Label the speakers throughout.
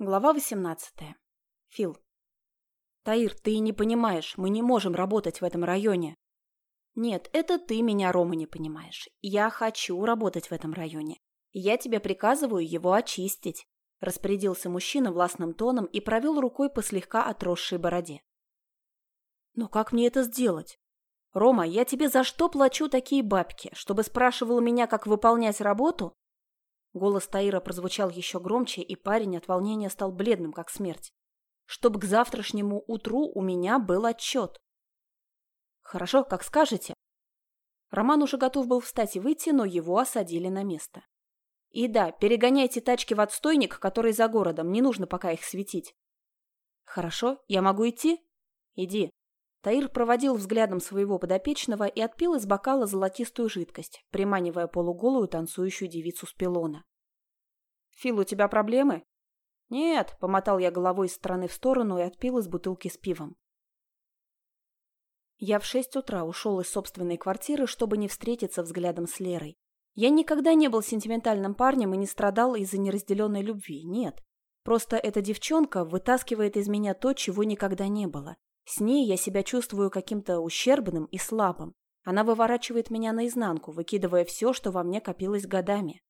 Speaker 1: Глава 18. Фил. Таир, ты не понимаешь, мы не можем работать в этом районе. Нет, это ты меня, Рома, не понимаешь. Я хочу работать в этом районе. Я тебе приказываю его очистить. Распорядился мужчина властным тоном и провел рукой по слегка отросшей бороде. Но как мне это сделать? Рома, я тебе за что плачу такие бабки? Чтобы спрашивал меня, как выполнять работу? Голос Таира прозвучал еще громче, и парень от волнения стал бледным, как смерть. Чтоб к завтрашнему утру у меня был отчет. Хорошо, как скажете. Роман уже готов был встать и выйти, но его осадили на место. И да, перегоняйте тачки в отстойник, который за городом, не нужно пока их светить. Хорошо, я могу идти? Иди. Таир проводил взглядом своего подопечного и отпил из бокала золотистую жидкость, приманивая полуголую танцующую девицу с пилона. «Фил, у тебя проблемы?» «Нет», — помотал я головой из стороны в сторону и отпил из бутылки с пивом. Я в шесть утра ушел из собственной квартиры, чтобы не встретиться взглядом с Лерой. Я никогда не был сентиментальным парнем и не страдал из-за неразделенной любви, нет. Просто эта девчонка вытаскивает из меня то, чего никогда не было. С ней я себя чувствую каким-то ущербным и слабым. Она выворачивает меня наизнанку, выкидывая все, что во мне копилось годами.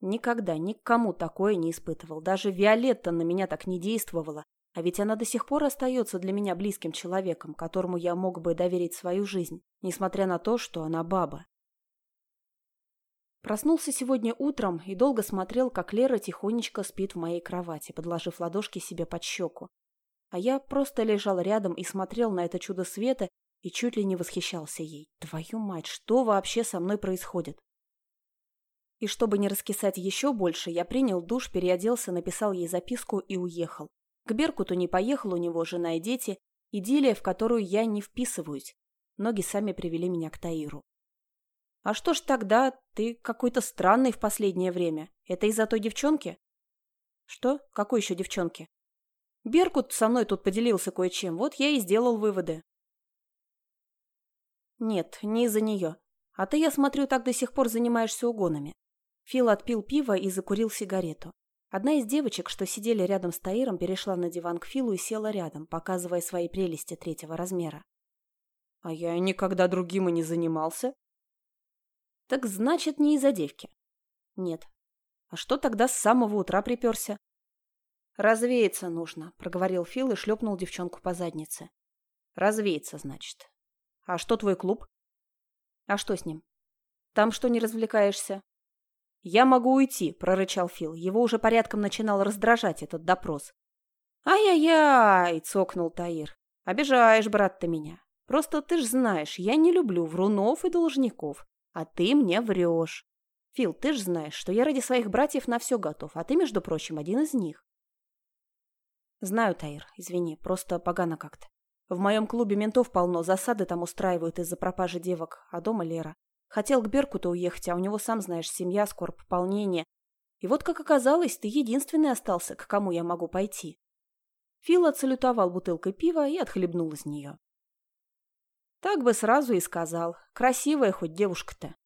Speaker 1: Никогда никому такое не испытывал. Даже Виолетта на меня так не действовала. А ведь она до сих пор остается для меня близким человеком, которому я мог бы доверить свою жизнь, несмотря на то, что она баба. Проснулся сегодня утром и долго смотрел, как Лера тихонечко спит в моей кровати, подложив ладошки себе под щеку, а я просто лежал рядом и смотрел на это чудо света и чуть ли не восхищался ей. Твою мать, что вообще со мной происходит? И чтобы не раскисать еще больше, я принял душ, переоделся, написал ей записку и уехал. К Беркуту не поехал, у него жена и дети. Идиллия, в которую я не вписываюсь. Ноги сами привели меня к Таиру. «А что ж тогда? Ты какой-то странный в последнее время. Это из-за той девчонки?» «Что? Какой еще девчонки?» Беркут со мной тут поделился кое-чем, вот я и сделал выводы. Нет, не из-за нее. А ты, я смотрю, так до сих пор занимаешься угонами. Фил отпил пиво и закурил сигарету. Одна из девочек, что сидели рядом с Таиром, перешла на диван к Филу и села рядом, показывая свои прелести третьего размера. А я никогда другим и не занимался. Так значит, не из-за девки. Нет. А что тогда с самого утра приперся? «Развеяться нужно», — проговорил Фил и шлепнул девчонку по заднице. «Развеяться, значит. А что твой клуб?» «А что с ним? Там что не развлекаешься?» «Я могу уйти», — прорычал Фил. Его уже порядком начинал раздражать этот допрос. «Ай-яй-яй!» — цокнул Таир. «Обижаешь, брат, ты меня. Просто ты ж знаешь, я не люблю врунов и должников, а ты мне врешь. Фил, ты ж знаешь, что я ради своих братьев на все готов, а ты, между прочим, один из них. Знаю, Таир, извини, просто погано как-то. В моем клубе ментов полно, засады там устраивают из-за пропажи девок, а дома Лера. Хотел к Беркуту уехать, а у него, сам знаешь, семья, скоро пополнение. И вот, как оказалось, ты единственный остался, к кому я могу пойти. Фил отсалютовал бутылкой пива и отхлебнул из нее. Так бы сразу и сказал. Красивая хоть девушка-то.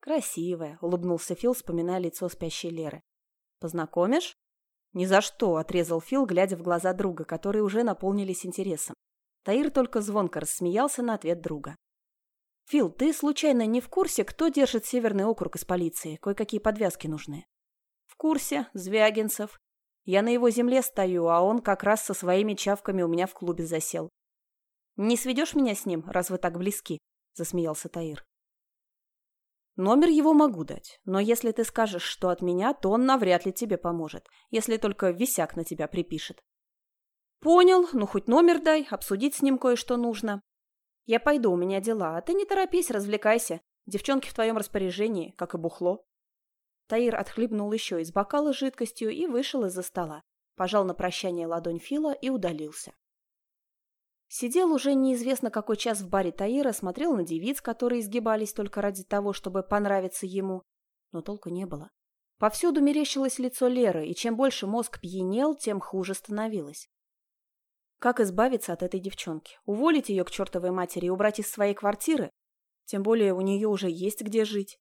Speaker 1: Красивая, улыбнулся Фил, вспоминая лицо спящей Леры. Познакомишь? «Ни за что!» – отрезал Фил, глядя в глаза друга, которые уже наполнились интересом. Таир только звонко рассмеялся на ответ друга. «Фил, ты случайно не в курсе, кто держит Северный округ из полиции? Кое-какие подвязки нужны». «В курсе. Звягинцев. Я на его земле стою, а он как раз со своими чавками у меня в клубе засел». «Не сведешь меня с ним, раз вы так близки?» – засмеялся Таир. Номер его могу дать, но если ты скажешь, что от меня, то он навряд ли тебе поможет, если только висяк на тебя припишет. Понял, ну хоть номер дай, обсудить с ним кое-что нужно. Я пойду, у меня дела, а ты не торопись, развлекайся. Девчонки в твоем распоряжении, как и бухло. Таир отхлебнул еще из бокала жидкостью и вышел из-за стола. Пожал на прощание ладонь Фила и удалился. Сидел уже неизвестно какой час в баре Таира, смотрел на девиц, которые изгибались только ради того, чтобы понравиться ему. Но толку не было. Повсюду мерещилось лицо Леры, и чем больше мозг пьянел, тем хуже становилось. Как избавиться от этой девчонки? Уволить ее к чертовой матери и убрать из своей квартиры? Тем более у нее уже есть где жить.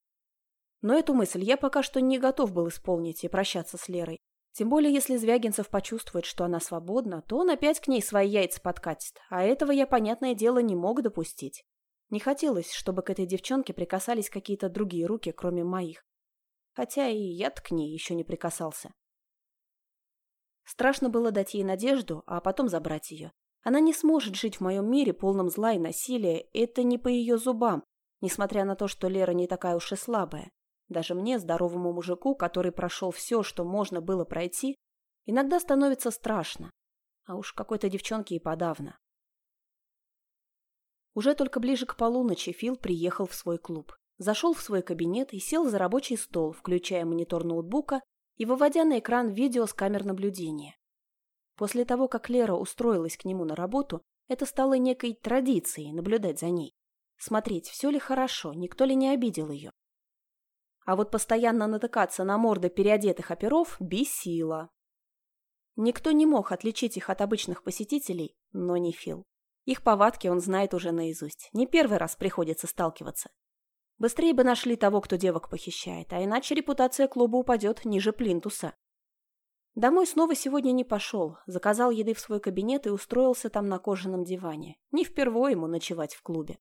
Speaker 1: Но эту мысль я пока что не готов был исполнить и прощаться с Лерой. Тем более, если Звягинцев почувствует, что она свободна, то он опять к ней свои яйца подкатит, а этого я, понятное дело, не мог допустить. Не хотелось, чтобы к этой девчонке прикасались какие-то другие руки, кроме моих. Хотя и я-то к ней еще не прикасался. Страшно было дать ей надежду, а потом забрать ее. Она не сможет жить в моем мире, полном зла и насилия. Это не по ее зубам, несмотря на то, что Лера не такая уж и слабая. Даже мне, здоровому мужику, который прошел все, что можно было пройти, иногда становится страшно. А уж какой-то девчонке и подавно. Уже только ближе к полуночи Фил приехал в свой клуб. Зашел в свой кабинет и сел за рабочий стол, включая монитор ноутбука и выводя на экран видео с камер наблюдения. После того, как Лера устроилась к нему на работу, это стало некой традицией наблюдать за ней. Смотреть, все ли хорошо, никто ли не обидел ее. А вот постоянно натыкаться на морды переодетых оперов бесило. Никто не мог отличить их от обычных посетителей, но не Фил. Их повадки он знает уже наизусть. Не первый раз приходится сталкиваться. Быстрее бы нашли того, кто девок похищает, а иначе репутация клуба упадет ниже плинтуса. Домой снова сегодня не пошел, заказал еды в свой кабинет и устроился там на кожаном диване. Не впервые ему ночевать в клубе.